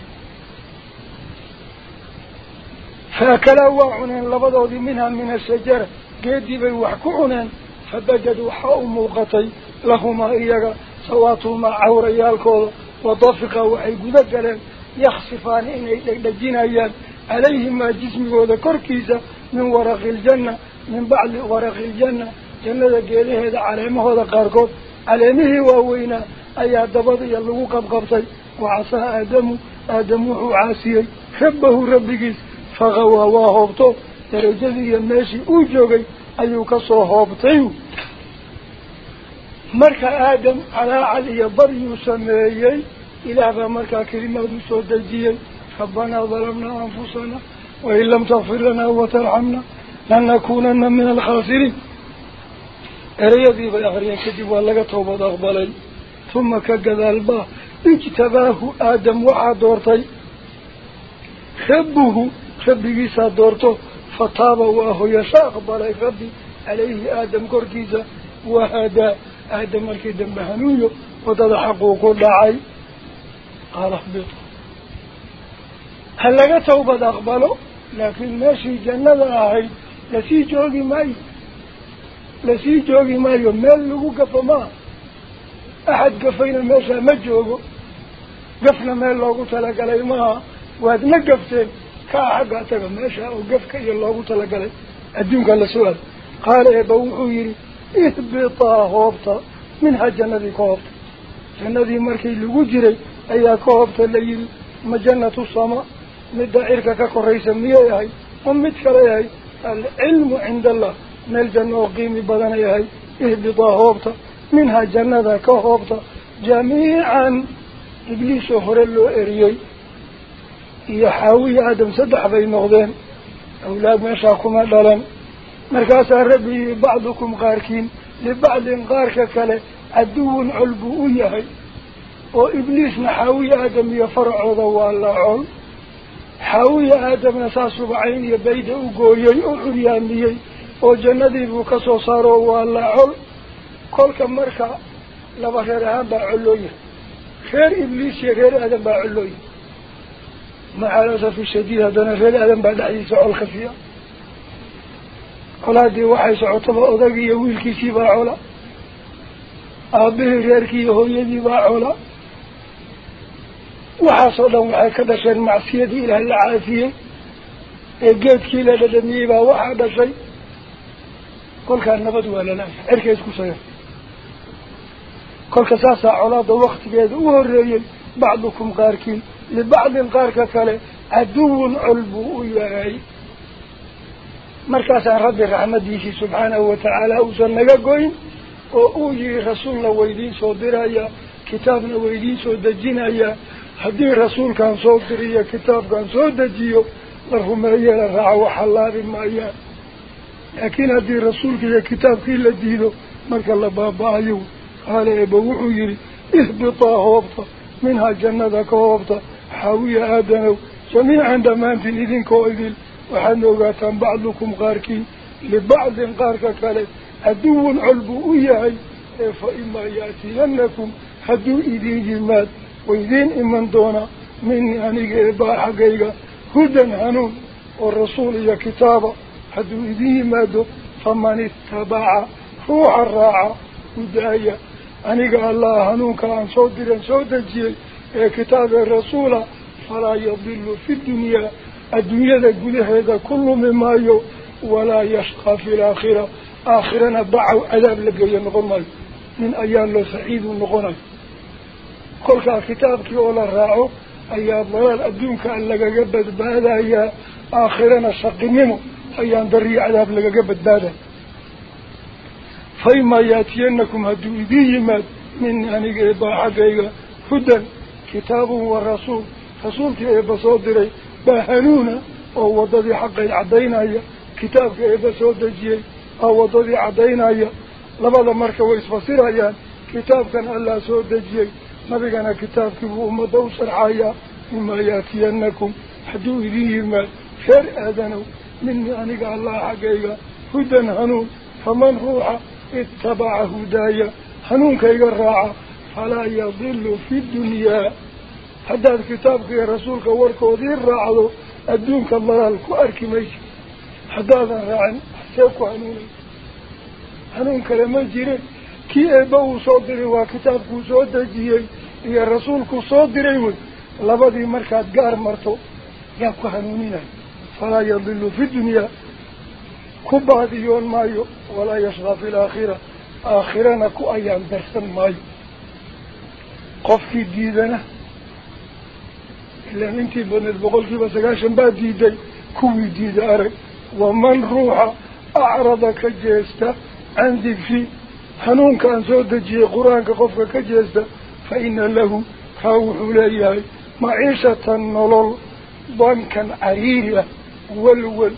Speaker 2: فأكل وعنين. لبضوذ منها من الشجر قيدي بيوحكو عنين. فبجدوا حاوم وغطي لهما إياقا سواتوا مع عوريالكو وضفقوا وحيقوا ذكرين يخصفان إن الدين أيان عليهما جسم وذا كركيزة من ورق الجنة من بعد ورق الجنة. جنة قيله هذا عليمه هذا قاركوب عليمه وهوين أي عدباض يلغو قب قبطي وعصى آدم آدم عاسي خبه ربك فغوى وهبطه ترجذي الناس أوجوغي. أيوك صهبطي مرك آدم على علي بر يسميه إله بأمرك كريم أدوسو دجيل ربنا ظلمنا أنفسنا وإن لم تغفر لنا وترحمنا لن نكونن من الخاسرين. أريدي بأغريا كذب والله توبة أقبالي ثم كذلبا اكتباه آدم وعدورتي خبه خبه سادورته فطاب وهو يساق بلاي خبه عليه آدم كوركيزا وهذا آدم الكيدم بهنويه وتضحقه كل عين. Qaala ahbitu ha laga tawbad aqbalo laakiin meeshii jannada ahayd lasii joogi maayo lasii joogi maayo meel lagu gafo maaha axad gafayna meeshaa ma joogo gafna meel loogu talagalay maaha waadna gafteen kaa xaggaa taga meesha oo gafka iyo loogu talagalay adduunka la su-aal qaala eeba wuxuu yidhi ihbitaa hoobta minhaa jannadii ka hoobta ayaa ka hoobta la yidhi ma jannatu sama midda cirka ka koraysa miyay ahay ma mid kale yahay alcilmu cinda allah meel janno oo qiimi badanay ahay ihbitaa hoobta منها جنة كهوبتا جميعا إبليس هرلو إريي يحاوي آدم سدح بين نغضين أولاد مشاكم دلن وإبليس نحاوي آدم يفرع ضوى الله عل حاوي آدم نساس بعين يبيد وقويي وعريانيي وجندي بكسو صاروا والله عل كل كمركا لما خير هذا علوية خير إبليس يا غير آدم بعلوية مع الأسف الشديد هذا غير آدم بعد عيسى الخفية. أولادي waxay socotaba odagiiyo wiilkiisii baa cola aabihii reerkii iyo hooyadii baa cola waxaasoo dhan waxay ka dhasheen macsiyadii ilaahay la caafiyey ee geedkii la dhadhamiyey baa waxaa dhashay kolkaa nabad waa lalaasha cirka isku saga kolka saasaa colaada waktigeeda u horreeyey bacdukum qaarkiin libacdin qaarka kale caduwun col buu u yahay markaasaan rabbi raxmadiisii subxaanahu watacaala uusan naga goyn oo uu yihi هدي رسول كان صدري كتاب كان صدجيو لهم أيها الرعوة حلال ما أيها لكن هدي الرسول كي كتاب كي لديه مالك الله بابا أيو قال إبوحو يري إهبطا هوبطا منها جنة كوبطا حاوية آدنو جميع عندما أنت إذن كوئذل وحنو قاتن بعضكم غاركين لبعض غارك كالي أدو علبو أيهاي فإما يأتي لنكم هدو إذن جمال ويدين إمن دونا مني أني إبا حقيقة هدى هنون والرسول يا كتابة حدو إذيه مادو فمن اتباع روح الراعة ودعية أني الله هنون كان صدر صد جيل يا كتاب الرسول فلا يضل في الدنيا. الدنيا تقول هذا كل مما يو ولا يشقى في الآخرة. آخرنا بعو أذاب لقيا نغمي من أيام لسعيد نغمي kolkaa kitaabkii oo la raaco ayaa dalaal adduunka lagaga badbaadayaa aakhirana shaqinimo ayaan dariyo cadaab lagaga badbaadaya fa imaa yaatiyanakum hadduu idiin yimaad min aniga eebaa xaggayga hudan kitaabun wa rasuul rasuulkii eebba soo diray baa hanuuna oo waddadii xaqay caddaynaya kitaabka eebba soo dejiyey aa waddadii caddaynaya labada marka way isfasirayaan kitaabkan allaa soo dejiyey kitaabkii buu ummadda u sharxayaa mimaa yaatiyanakum hadduu idiin yimaad reer aadanow minii aniga allah xaggayga hudan hanuun faman ruuxa itabaca hudaaya hanuunkayga raaca falaa yadilu fi dunyaa haddaad kitaabka iyo rasuulka warkoodii raacdo adduunka dalaal ku arki maysid haddaadan raacin see ku hanuunay hanuun kale ma jirin soo dejiyey iyo rasuulkuu soo diray wey labadii markaad gaar marto yaa ku hanuuninaya falaa yadilu fi dunyaa ku baadiyoon maayo walaa yashqaa fi laakhira aakhirana ku ayaan darsan maayo qofkii diidana ilaan intii badneed boqolkiiba sagaashan baa diiday kuwii diida arag waman ruuxa acrada ka jeesta can dikri حنون كان صوت جي قرآن كقفك كجلس فإن له هو حليه معيشة نلل ضنكا عريلة والول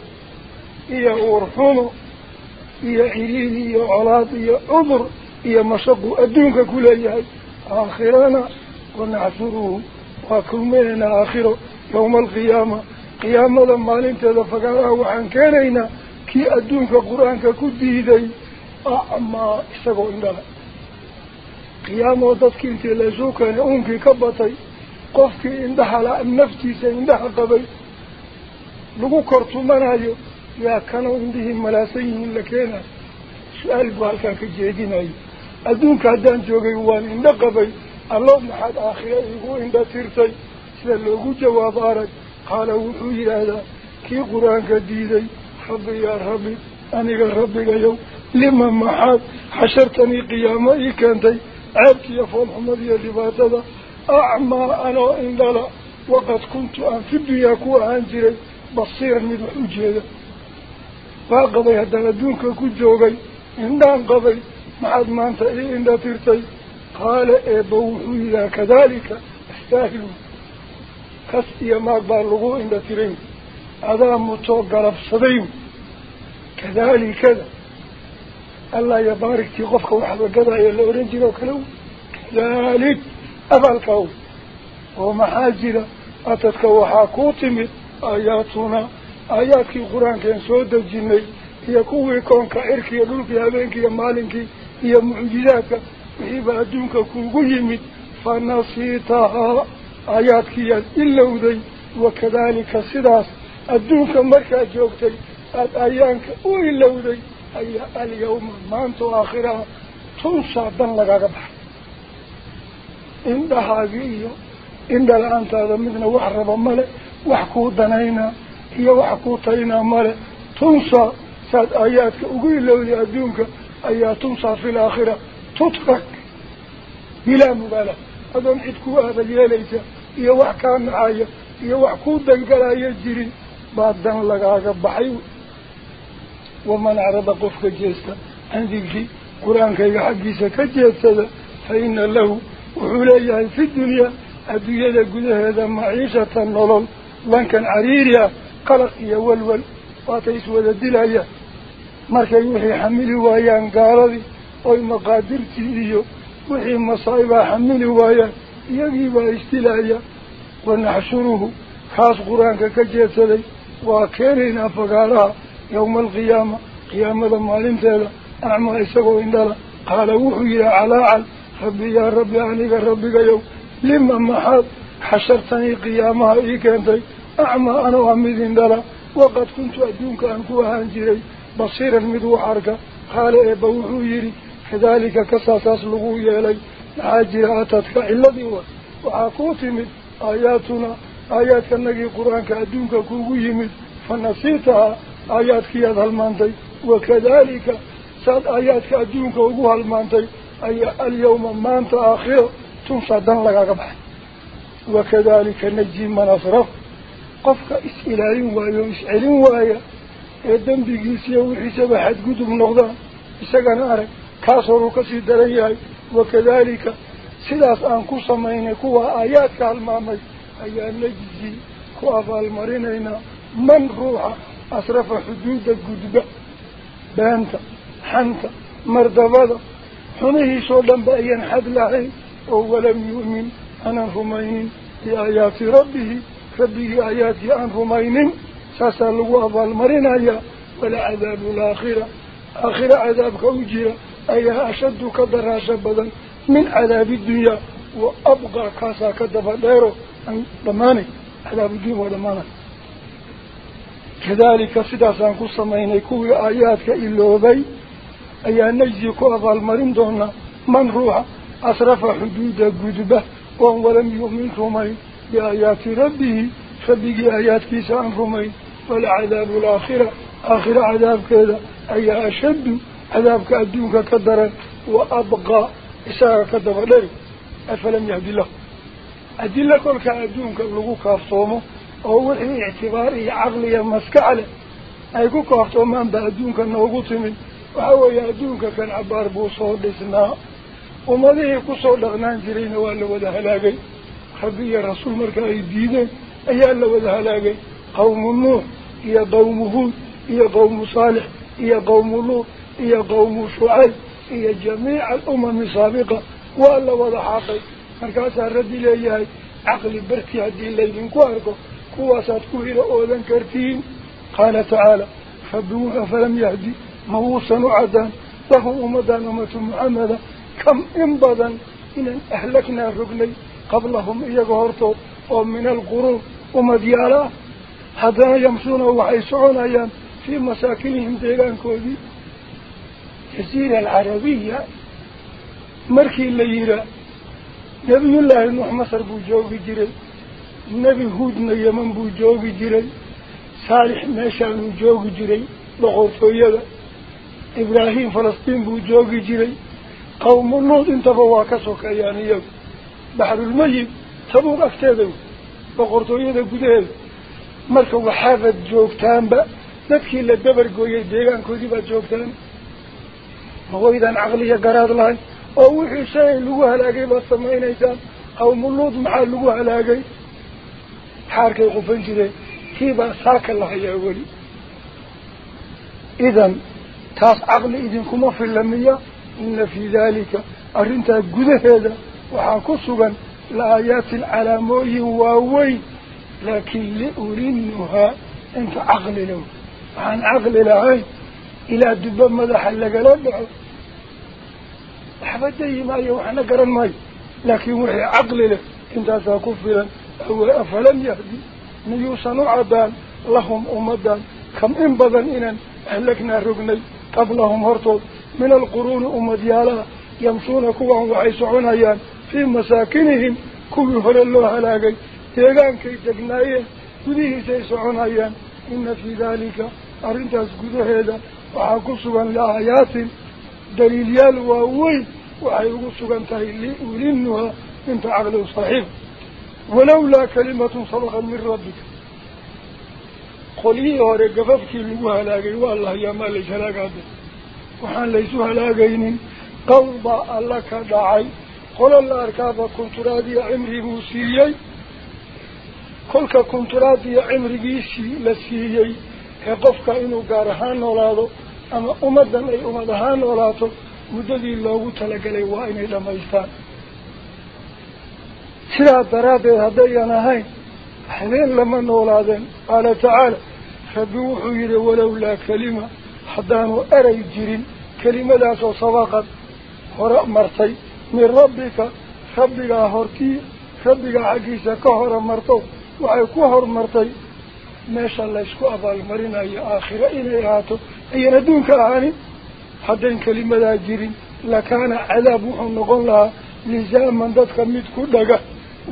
Speaker 2: إيا أرحم إيا عريل إيا علاط إيا عمر إيا مشق أدنك كليه آخرانا ونعثره وكلمين آخر يوم القيامة. قيامة لما لنتدفقها وعن كانينا كي أدنك قرآنك كديه isagoo indhala qiyaamoo dadkii intii laysuu keenay uunkii ka batay qofkii indhaha la naftiisa indhaha qabay lagu kor tumanayo yaa kanoo indhihii malaasan yihiin la keenayo su-aal buu halkaa ka jeedinayo adduunka haddaan joogay waan indho qabay allo maxaad aakhira igu indha tirtay sida loogu jawaabo arag qaala wuxuu yidhaahdaa kii qur-aanka diiday rabbi yaa rabbi aniga rabbigayow لما محاد حشرتني قيامي إيه كانتي عبت يا فول حمدي يا لباتذا أعمى أنا وإن للا وقد كنت أنفدني أكوى أنزلي بصير من الحجية فأقضي هذا لدونك كجوغي إن دان قضي محاد ما أنت إيه إن دفرتي قال إبوحي إذا كذلك. استاهلوا كسئي ما أكبر لغو إن دفرين أذا متوقع لفصدين كذلك كذلك. الله يبارك تغفك واحد وقضى يلا أورنجي وكلو ذلك أفعل ومحاجرة أتتك وحاكوتمت آياتنا. آياتك القرآن كان سودة الجنة. هي كوي كونك إركي يدولك يا مالك هي معجزاتك وحيبا أدونك كوغيمت فنصيتها آياتك إلا وذي وكذلك سداس. أدونك مركا جوكتي. أيانك وإلا وذي أي اليوم ما أنت آخرها تنسى دن لك أقبح إن هذه إن الآن هذا مثل وحرب ملك وحكو دنينا هي وحكو طينا ملك تنسى ساد آياتك. أقول له لأدونك أيها تنسى في الآخرة تترك بلا مبالاة أظن عدكو هذا يليس هي وحكا معايا هي وحكو دنقلا يجري بعد دن ومن أعرض قفك جيستا قرآن كي يحقيسا كجيستا فإن له وحولي في الدنيا. أدوية قد هذا معيشة النظر وإن كان عريريا. قلق يولول وأتيس ولا دلايا. مركا يوحي حملي وايان قاردي أو مقادر تيديو وحي مصايبا حملي وايان يجي واستلايا ونحشره. خاص قرآن كجيسلي وكيرينا فقالها يوم القيامة قيامة مالين تلا أعمى إسقوا إن قال وحي على عل ربي يا ربي أنيك ربي قيوم. لما محض حشرتني قيامها إيك أنتي أعمى أنا وأمي إن وقد كنت أدونك أنكو هانجري بصير المدو حركة قال إيه إبا وحييري كذلك كساس أسلقوه إلي عاجراتك إلا ديوة. وعاقوتي من آياتنا. آيات كنقي قرآن كأدونك كوهي من فنسيتها. آيات كياد هالمانتي وكذلك ساد آيات كأدونك كوغو هالمانتي أي اليوم مانت آخر تنسى دن لك قبح وكذلك نجي من أصرف قفك وايو ee dembigiisiiyo wixiisaba xadgudub noqdaan isagana arag kaas horuu kasii daran yahay wakadaalika sidaas aan ku samaynay kuwa aayaadka halmaamay ayaa najzi ku abaalmarinaynaa man ruuxa أصرف حدود الجدبة بانت حنت مرضى بضا حنه صلا بأي حد لعي ولم يؤمن أن أنهمين بآيات ربه ربه آيات أنهمين سسلوا بالمرين أيا والعذاب الآخرة. آخر عذاب خوجية أيا أشد كدر أشبدا من عذاب الدنيا وأبقى كاسا كدفا ليرو أن دماني عذاب الدين ودماني. وأبقى كذلك سداسان قصمين كوي آياتك إلا بي أيها نجزي كو أفال مرين دونا من روح أصرف حدود قدبة وهو لم يؤمن رمين بآيات ربه فبقي آيات كيسان رمين والعذاب الآخرة آخر عذاب كذا أي أشد عذابك أدوك كدرا وأبقى إساءة كدر لري أفلم يهدي له أدي لك كل كأدوك لغوك أفصومه أو وحي اعتباري عقلي مسكعله أي كوك أفصومان بأدوك النوغوت من وهو يأدوك كان عبار بوصول لسنا وماذا يكسو لغنان جرين ولا هلاقي. خبي رسول مركا أيها الله ولا هلاقي. قوم نوح هي قوم هود هي قوم صالح هي قوم لوط هي قوم شعيب هي جميع الأمم السابقة. وألا وضع حقي مركاسا ردي ليهي عقل بركي هدي الليل كواركو كواسات كوهر أوذن كرتين. قال تعالى فبوها فلم يهدي؟ موصا عدان له أمدان أمة محمد كم انبضا إن أهلكنا الرقني قبلهم إيقهرتو ومن القرون ومديالا. حتى يمشون وحيسعون أيام في مساكنهم ديغان كودي جزيرة العربية مركي الليلة. نبي الله نوح مصر بو جوغي جري نبي هود يمن بو جوغي جري صالح ميشان جوغي جري بغوطوية إبراهيم فلسطين بو جوغي جري قوم النوض انتفوا كسوك يعني يوم بحر الميت تبوك اكتادوا بغوطوية قدهد marka waxaabad joogtaanba dadkii la dabar gooyey deegaankoodii baad joogtaan mawaydan caqliya garaad lahayn oo wixii shay lagu halaagay baad samaynaysaan qawmuluud maxaa lagu halaagay حارك يقفن جدي كيبا سالك الله يا ولي. إذن تاس عقل إذن كما في اللمية إن في ذلك أرنت قد هذا وحاكسوا لآيات العلموي ووي لكن لأرنها أنت عقل له عن عقل العين إلى دبا مدح لك لبعه حفظه ما يوحنا قرن ماي لكن وحي عقل له. أنت ساكفلا awe afalam yahdi miyuusan u caddaan lahum ummadan kam in badan inaan ahlagnaa rognay qablahum hortood min alquruuni ummadyaalaha yamshuuna kuwan waxay soconayaan fii masaakinihim kuwii hore loo halaagay deegaankay degnaayeen gudihiisay soconayaan ina fii daalika arrintaas gudaheeda waxaa ku sugan liaayaatin daliilyaal waaweyn waxay ugu sugan tahay liulinnuha inta caqliu ولولا كلمة صدق من ربك. قولي إيه هوري قففك لنقوها لاغي والله يا مالي شلاغات وحان ليسوها لاغين قوضا لك داعي قول الله اركابا كنت راضي عمري موسيي كلك كنت راضي عمري بيسي لسيي قفك إنو قارهان ولادو أما أمدن أي امدهان ولادو مددي اللوغو تلقلي وائن إلى ميستان sidaa daraaddeed haddayan ahayn habeen lama noolaadeen qaala tacaala rabbi wuxuu yidhi walowlaa kelima haddaanu erey jirin kelimadaasoo sabaqad hore martay min rabbika rabbigaa hortii rabbigaa xaggiisa ka hore marto waxay ku hormartay meesha laysku abaalmarinayo aakhiro inay ahaato ayan adduunka ahaanin haddayn kelimadaa jirin lakaana cadaab wuxuu noqon lahaa lisaaman dadka mid ku dhaga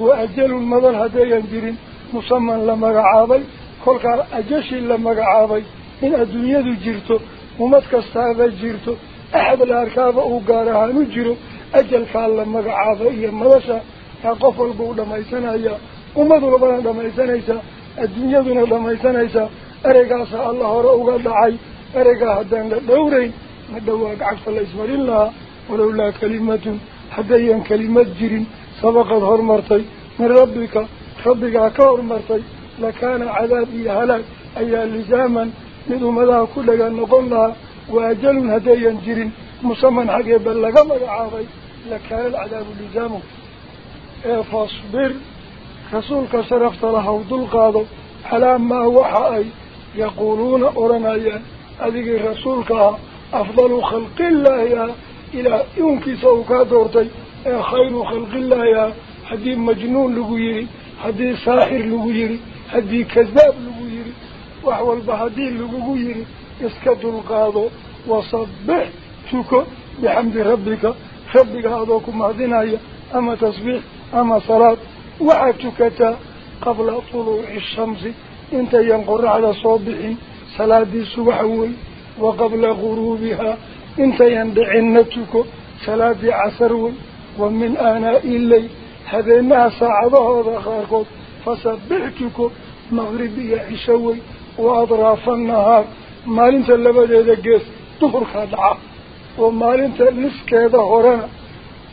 Speaker 2: وأجل المضل هذا ينجرين مصمم لما قعابي كل قال أجشي لما قعابي إن الدنيا ذو جيرته ومتك استعبه جيرته أحد الأركاب أوقارها نجره أجل قال لما قعابي يا مرسا يا قفل بو لما يسنعي ومضل بنا لما يسنعي الدنيا ذو لما يسنعي أريقا سا الله رأوغا دعي أريقا هدان دورين مدوك عكس الله اسمر الله. ولولا كلمة حديا كلمة جيرين سبقت هرمرتي من ربك ربك كهرمرتي لكان عذابي هلال أي لزاما. منذ ماذا كلها نظنها وأجل هدايا جرين. مصمن حقيبا لغمر عاضي لكان العذاب لزامه. فاصبر رسولك صرفت له ودل قاضي. على ما هو حقي. يقولون أرنايا. أذيك رسولك أفضل خلق الله إلى يمكن سوكا دورتي. إيه خير خلق الله يا حدي مجنون لغيري حدي ساحر لغيري حدي كذاب لغيري وحول بهدي لغيري اسكت القاضو وصبح. تكو بحمد ربك. ربك هذاك هذين هي أما تصبيح أما صلاة. وعدتك قبل طلوع الشمس إنت ينقر على صبح صلاة سبحوي وقبل غروبها إنت يندعنتك صلاة عسروي ومن آناء الليل هذينها صعبها وضخاركوك فصبحتكو مغربية عشوي وأضراف النهار. ما لنت اللي بدأ دقيس طفر خدعة. وما لنت نسك يدهرنا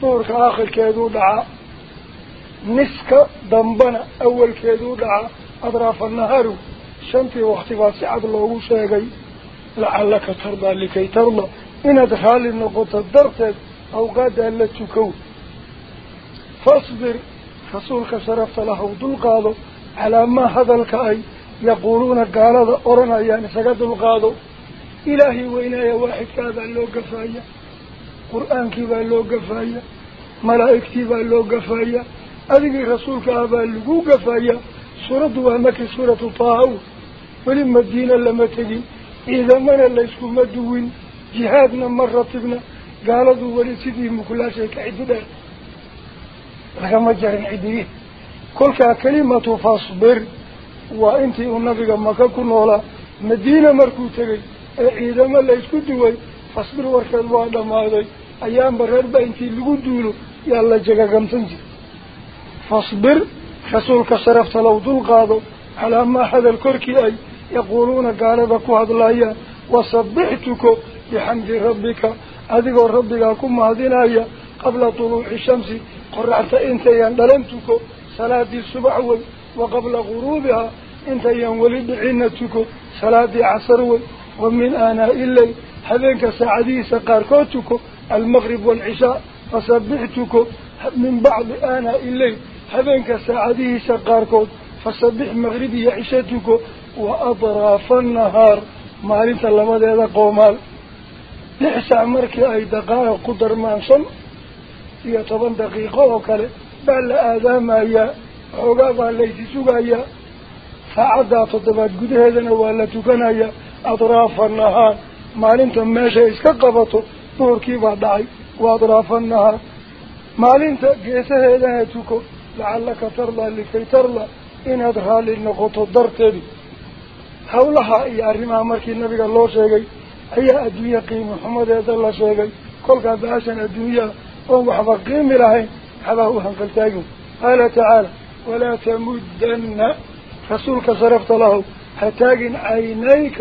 Speaker 2: طفر آخر كيدو دعا. نسك دنبنا أول كيدو دعا. أضراف النهار. شنتي واختباسي عدلوه شاقي. لعلك ترضى لكي ترضى. إن دخال النقطة الدرتك أو غادة التكوت فاصبر. رسولك شرفت له دلقاده على ما هذا الكأي يقولون قالوا أرنا يعني سقد دلقاده إلهي وإلهي واحد كذا اللوغة فايا قرآن كيبا اللوغة فايا ملائك تيبا اللوغة فايا أذيك رسولك أبا اللوغة فايا سورة دوامك سورة طاعو ولما الدين لما تجي. إذا من اللي اسكو مدوين. جهادنا مرتبنا قالوا ولسيدي مكلا شيء كعيد دار رحمة جارين عدين كلها كلمة فاصبر. وإنتي النبي مكا كنولا. مدينة مركوتة. إذا ما لا يسكدوه فاصبر وركض وعدا مالي أيام بغير بانتي اللي قدولو يا الله جاكا قمتنجي فاصبر. خسولك صرفت لو دول قادو. على ما هذا الكركي أي. يقولون قاربك وهذا الله وصبحتك بحمد ربك. هذا ربك أكون مهدين أي. قبل طلوع الشمس. قرأت إنت يندلنتك صلاة الصبح وقبل غروبها إنت ينولد عينتك صلاة عصر ومن آناء الليل حذنك سعدي سقاركوتك المغرب والعشاء فصبحتك من بعض آناء الليل حذنك سعدي سقاركوت فصبح مغربي عشتك وأضراف النهار. ما لنت اللمدي هذا قومال. لحسع مركي أي دقائق قدر ما مانصن iyo toban daqiiqo oo kale baa la aadaamayaa xoogaa baa laysi sugayaa saacaddaa toddobaad gudaheedana waa la tukanayaa adraafa annahaar maalinta meeshay iska qabato duhurkii baa dhacay wa adraafa annahaar maalinta geesaheedana tuko lacallaka tardaa likay tardaa inaad raalli noqoto darteedi hawlaha iyo arrimaha markii nabiga loo sheegay ayaa adduunye qiimi xumadeeda la sheegay kolkaa baashan adduunyaha ومحفى قيم الله هذا هو حنفلتاج قال تعالى ولا تمدن رسولك صرفت له. حتاج عينيك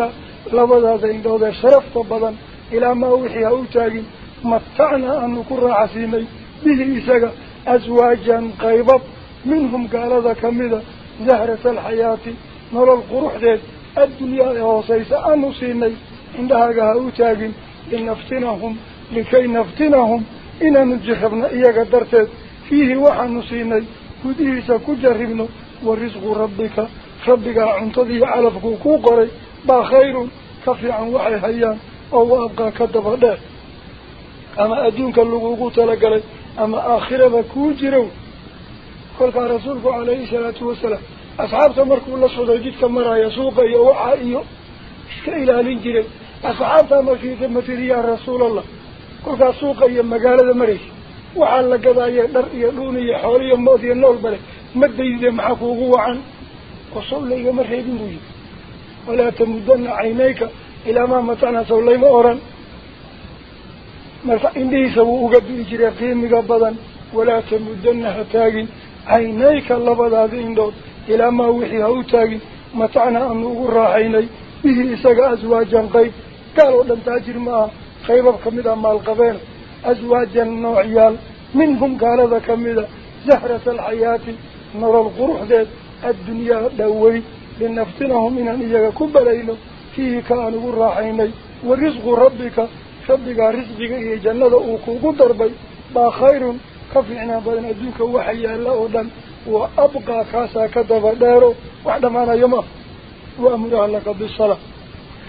Speaker 2: لبدا ذين دودة صرفت بدا إلى ما وحيه أوتاج متعنا أن نكر عسيني به إساق أزواجا قيبط منهم قال ذاك ماذا زهرة الحياة نرى القروح ذات الدنيا يوصيس أنصيني عندها قهوتاج لنفتنهم لكي نفتنهم. إنا نجحبنا إياك درتاد فيه وحا نسيني. هديسة كجربنا. ورزق ربك. ربك عمتدي على فكوكوكري با خير كفي عن وحي هيا أو أبقى كدفا داه أما أدونك اللقوقو تلقلي. أما آخرة كوجرون قال رسولك عليه الصلاة والسلام. أصحاب تمركو الله صدر جدك مرا يسوق يوعى إيو إلى لنجرين أصحاب تمركو ثم تريا رسول الله. Xoolo iyo mood iyo nool bale ma daydide maxaa kuugu wacan oo sow laygama reebin buu yidhi walaa tamudana caynayka ilaa maa matacna sow layma oran marka indhihiisa wuu uga bi'i jiray qiimiga badan walaa tamudana ha taagin caynayka labadaadi indhood ilaa maa wixii ha u taagin matacna aanu ugu raaxaynay bihi isaga aswaajan qayb gaal oo dhan taajir ma aha خيبب كمدا مال قبين أزواج النوعيال منهم قال ذا كمدا زهرة الحياة نرى القروح ذات الدنيا دوي لنفتنهم من أن يكب بلينه فيه كانوا الرحيني ورزق ربك شبك رزقك هي جنة أوكو قدر با خير كفعنا بين أدوك وحيا لأودن وأبقى كاسا كدف دارو وعدما أنا يمه وأمر أهلك بالصلاة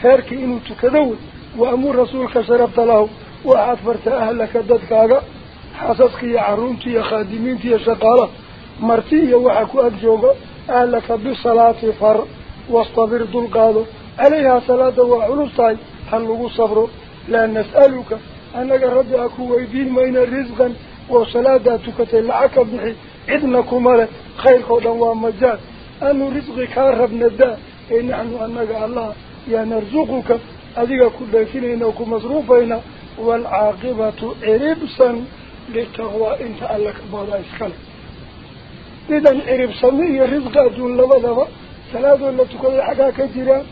Speaker 2: خيرك إنو تكذول carruurta iyo khaadimiinta iyo shaqaalaha marti iyo waxa ku ag jooga ahlaka bisalaati far wastabir dulqaado calayhaa salaada waa culus tahay ha lagu sabro laa nas'aluka annaga rabbi a ku weydiin mayna risqan oo salaadaa tukatay lacag ka bixi cidna kuma leh khayrkao dhan waa majaal anu risqi kaa rabna daa ee naxnu annaga allah yaa narsuquka أذيك كل سنين أو كمصروفين والعاقبة إريبسا للتغوى إنت ألك بعض إسكال. إذن إريبسا هي رزقة دون لبضبا ثلاثة اللي تكون حقا كثيرا.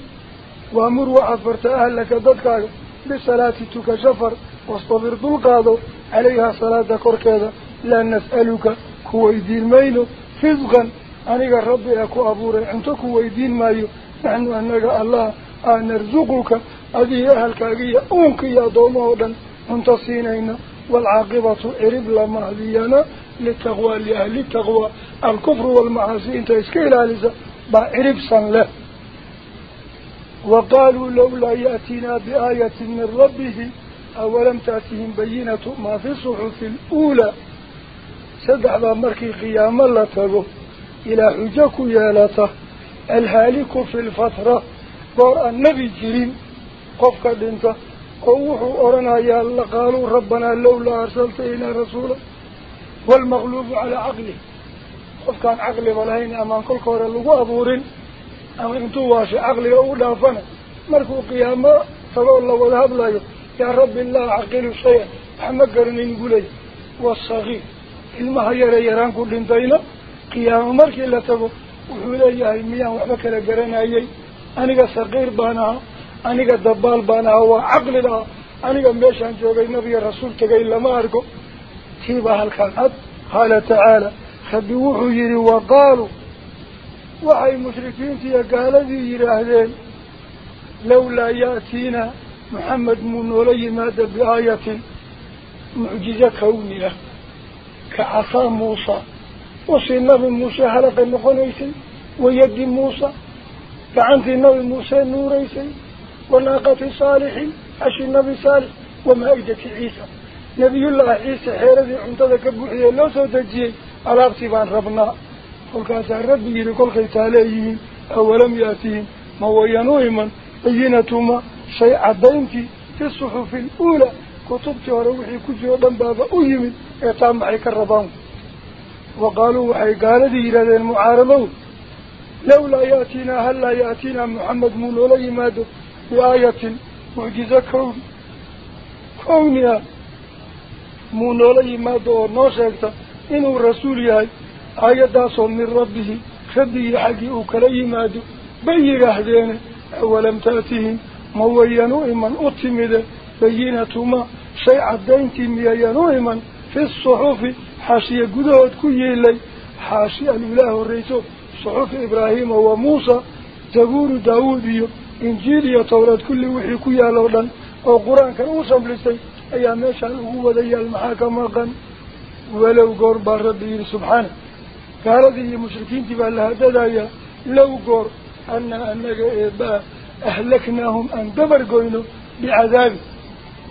Speaker 2: وأمر وعفرت أهلك ذلك بصلاة تكشفر واستفر ذو القادو عليها صلاة ذكر كذا. لا نسألك كويدي الميل فزقا. أنك ربي أكو أبوري أنت كويدي الميل نحن أنك الله. أن نرزقك. أذي أهل كاقية أونك يا دوماودا أنت سينينا. والعاقبة إرب لما هذينا للتغوى لأهل التغوى الكفر والمعاصي. أنت اسكيل آلزة با إرب صن له. وقالوا لولا يأتينا بآية من ربه أولم تأتيهم بينة ما في صحف الأولى. سد على مركي قيام الله تبه إلى حجك يا لطه الهالك في الفترة. قرأ النبي جريم. قفك دنت قوحوا أرنا يا الله قالوا ربنا لولا أرسلت إلى رسولا والمغلوب على عقله قف كان عقلي ولهين أمان كل كورا لغو أبورين waashay caqliga u dhaafana markuu qiyaamo tagoo la wada hadlayo yaa rabbi laa caqilu shayan wax ma garanin gulay wasagiir ilmaha yare yaraan ku dhintayna qiyaamo markii la tago wuxuu leeyahay miyaan waxba kala garanayay aniga saqiir baan ahaa أنيق الدبال بنا هو عقل لا أنيق ميشان جوغ النبي الرسول تقي في تيبها الخلقات قال تعالى خبوه يري وقالوا وحي مشركين تيه قال ذي يراهدين لولا يأتينا محمد منولي مادة بآية معجزة كونية كعصا موسى وصي النبي موسى حلق المخونيسي ويدي موسى فعنتي النبي موسى نوريسي وناقة صالح أشي النبي صالح ومائدة عيسى. نبي الله عيسى حيرذي عمتدك بوحي لو سوتجيه على ارتبان ربنا. قل كاسا ربي لكل خيساليه أولم يأتيهم ما هو ينوهما أينتما شيء عدينك في الصحف الأولى. كتبت وروحي كجي وضن بابا أهيمن اعتام عيك الربان وقالوا وحي قال ذي لذا المعارضون لولا يأتينا هلا يأتينا محمد مولولي مادو yidhahdeen mucaaradow lawlaa ya'tiinaa hal laa ya'tiinaa maxamed muu noola yimaado biaayatin mucjizo kowni kowni ah muu noola yimaado oo noo sheegta inuu rasuul yahay aayaddaasoo min rabbihi rabbigii xaggii uu kala yimaado bay yidhaahdeene awalam ta'tihim ma wayan u iman u timide bayinatuma shay caddayntii yaal oo dhan oo qur-aankan uu shamlistay ayaa meeshaan ugu wada yaal maxaa ka maqan walow goor baa rabbi yidhi subxaana gaaladii iyo mushrikiintii baa la hadadayaa low goor anna annaga eebaa ahlaknaahum aan dabargoyno bicadaabi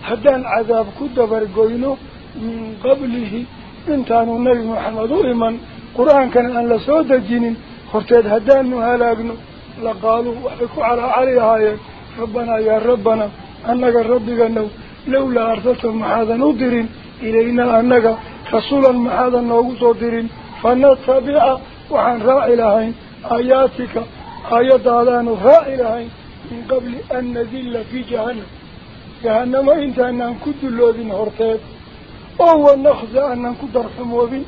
Speaker 2: haddaan cadaab ku dabargoyno min qablihi intaanu nebi maxamed u iman qur-aankana aan la soo dejinin horteed haddaanu halaagno لقالوا وحكوا على علي هاي. ربنا يا ربنا أنك ربك أنه لولا أرسلتم هذا نودرين إلينا أنك رسولا مع هذا النوغو تودرين فنتبع وعن رائل هاي آياتك آيات هذا نفائل هاي من قبل أن نذل في جهنم. جهنم إنت أنهم كدوا اللوذين هرتاد وهو النخزة أنهم كدوا رحموا بي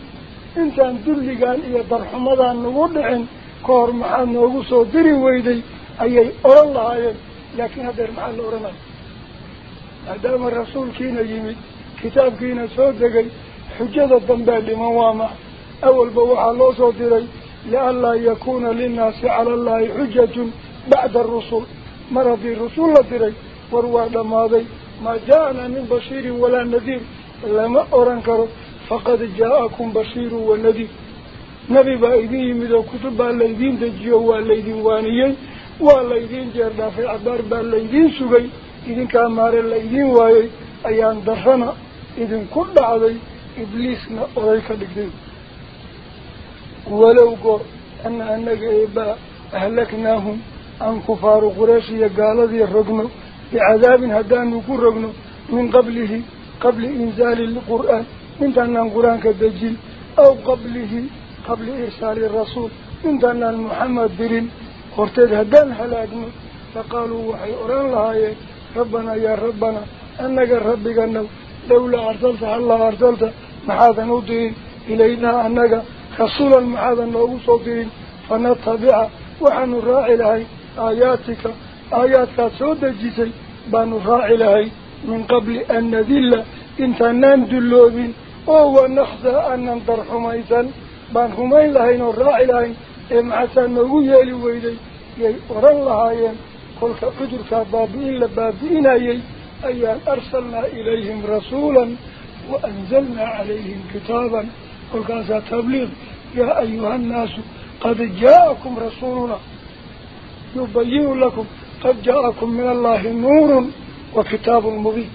Speaker 2: إنت أن دلقان إيا درحمضان نودعين كور مع نوغو سو ديري ويداي اي اي اورن لاهين لكن هادر ما نورن ادام الرسول كينا يمي كتاب كينا سو دقي حجه دمبا لما واما اول بو وها لو سو ديري يكون للناس على الله حجه بعد الرسول مرض الرسول لديري وروا ماضي ما جاءنا من بشير ولا نذير لما اورن فقد جاءكم بشير ونذير نبي با إذين يمدو كتب با ليدين تجيو وا ليدين وانيين وا ليدين جردا في عبار با ليدين سوغي إذين كامار ليدين واي أيان دفنا إذين كل إبليس إبليسنا أوليك لكذين ولو قر أن أنا إبا أهلكناهم عن كفار قراشي قال ذي الرقم بعذاب هدان نكون رقم من قبله قبل إنزال القرآن من تنان قرآن كدجيل أو قبله قبل إرسال الرسول إن عندنا محمد برين قرتد هدان هلاكم فقالوا وحي أوران لهاي ربنا يا ربنا أنك ربي قنب لولا أرسلت الله أرسلت محاذا نوتين إلينا أنك خصولا محاذا نوتين فنطبع وحن راعي لهاي آياتك آياتك سودة جيسي بان راعي لهاي من قبل أن نذل إنسان ناندلوبين وهو نخزى أن ننطرح ميزان بان همين لهين الراعي لهين إم عسان نووية لويدي يي أران لهين قل كفجر كبابين لبابين يي أيان أرسلنا إليهم رسولا وأنزلنا عليهم كتابا قل كاسا تبليغ يا أيها الناس قد جاءكم رسولنا يبين لكم قد جاءكم من الله نور وكتاب مبين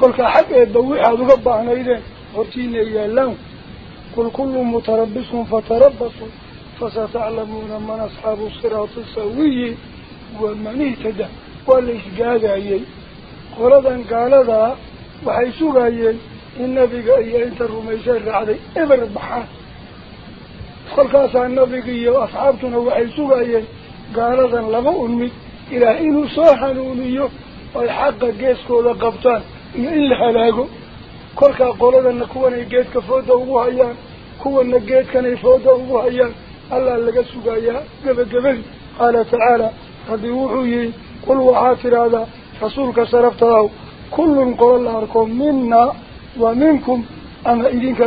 Speaker 2: قل كحق يدوي حدوك بحنا إذن ورتيني يا لهم قل كل متربص فتربص فستعلمون من أصحاب الصراط السوي ومن اهتدى. وليس قاد أيي قل ذا قال ذا وحيسوك أيي النبي أيي أنت الرميسان رعدي إبر البحان قل كاسا النبي أيي وأصحابتنا وحيسوك أيي قال ذا لما أنمي إلى إنه صاحا أنميه ويحقق جيسكو لقبتان إلا حلاقو kolkaa qoladana kuwanay geedka fooda ugu hayaan kuwana geedkanay fooda ugu hayaan allaa laga sugayaa gebagabadii qaala tacaala rabbi wuxuu yihi qul waxaad tidhaahdaa rasuulka sharaftaadaw كل قول أركم منا ومنكم أما إذنك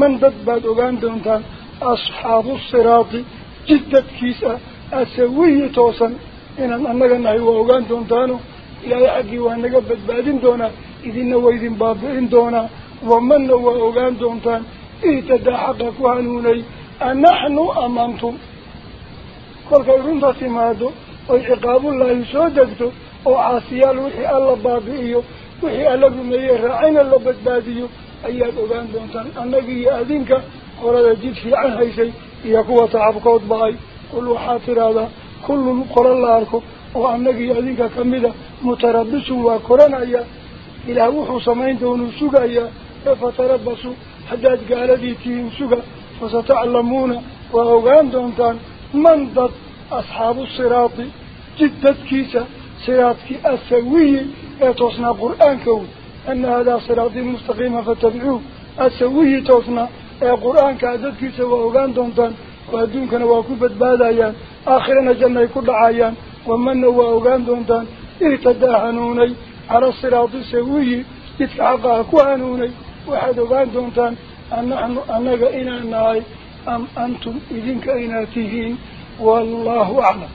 Speaker 2: من دباد أغان دانتان أصحاب الصراط جدد كيسا أسويه توسا إن أنك نحي وأغان دانتانو إلى حقي وأنك بدبادين دونا إذن وإذن بابئين دونا. ومن وأغان دانتان إيتدى حقك وهنوني أنحن أمامتم كل كيرون تسمادو وعقاب الله يسودكتو وعاسيال وحي الله بابئيو أياد أغان دونتان أنك يأذنك قرد جيد في عن هيسي. يكوى تعبكوت بغي كل حاطر هذا. كل قرى الله أركو. وأنك يأذنك كمدة متربس وكرنا أيا إلى وحو سمين دونو سوغا أيا فتربسوا حداد قال ديتين سوغا. فستعلمون. وأغان دونتان من ضد أصحاب الصراط؟ جدد كيسا. صراطك السوي يتوصنا قرآن كون أن هذا صراط مستقيم فاتبعوه. السوي توصنا قرآن كعدد كيسا وأغان دونتان. وهدون كان واكوبة بادايان. آخرنا جنة كل عيان ومن وأغان دونتان. اهتداهنوني. على الصراط السوي يتكعقها كوانوني وحد أغان دونتان. أنك إنا ناي. أم أنتم إذنك إناتهين والله أعلم.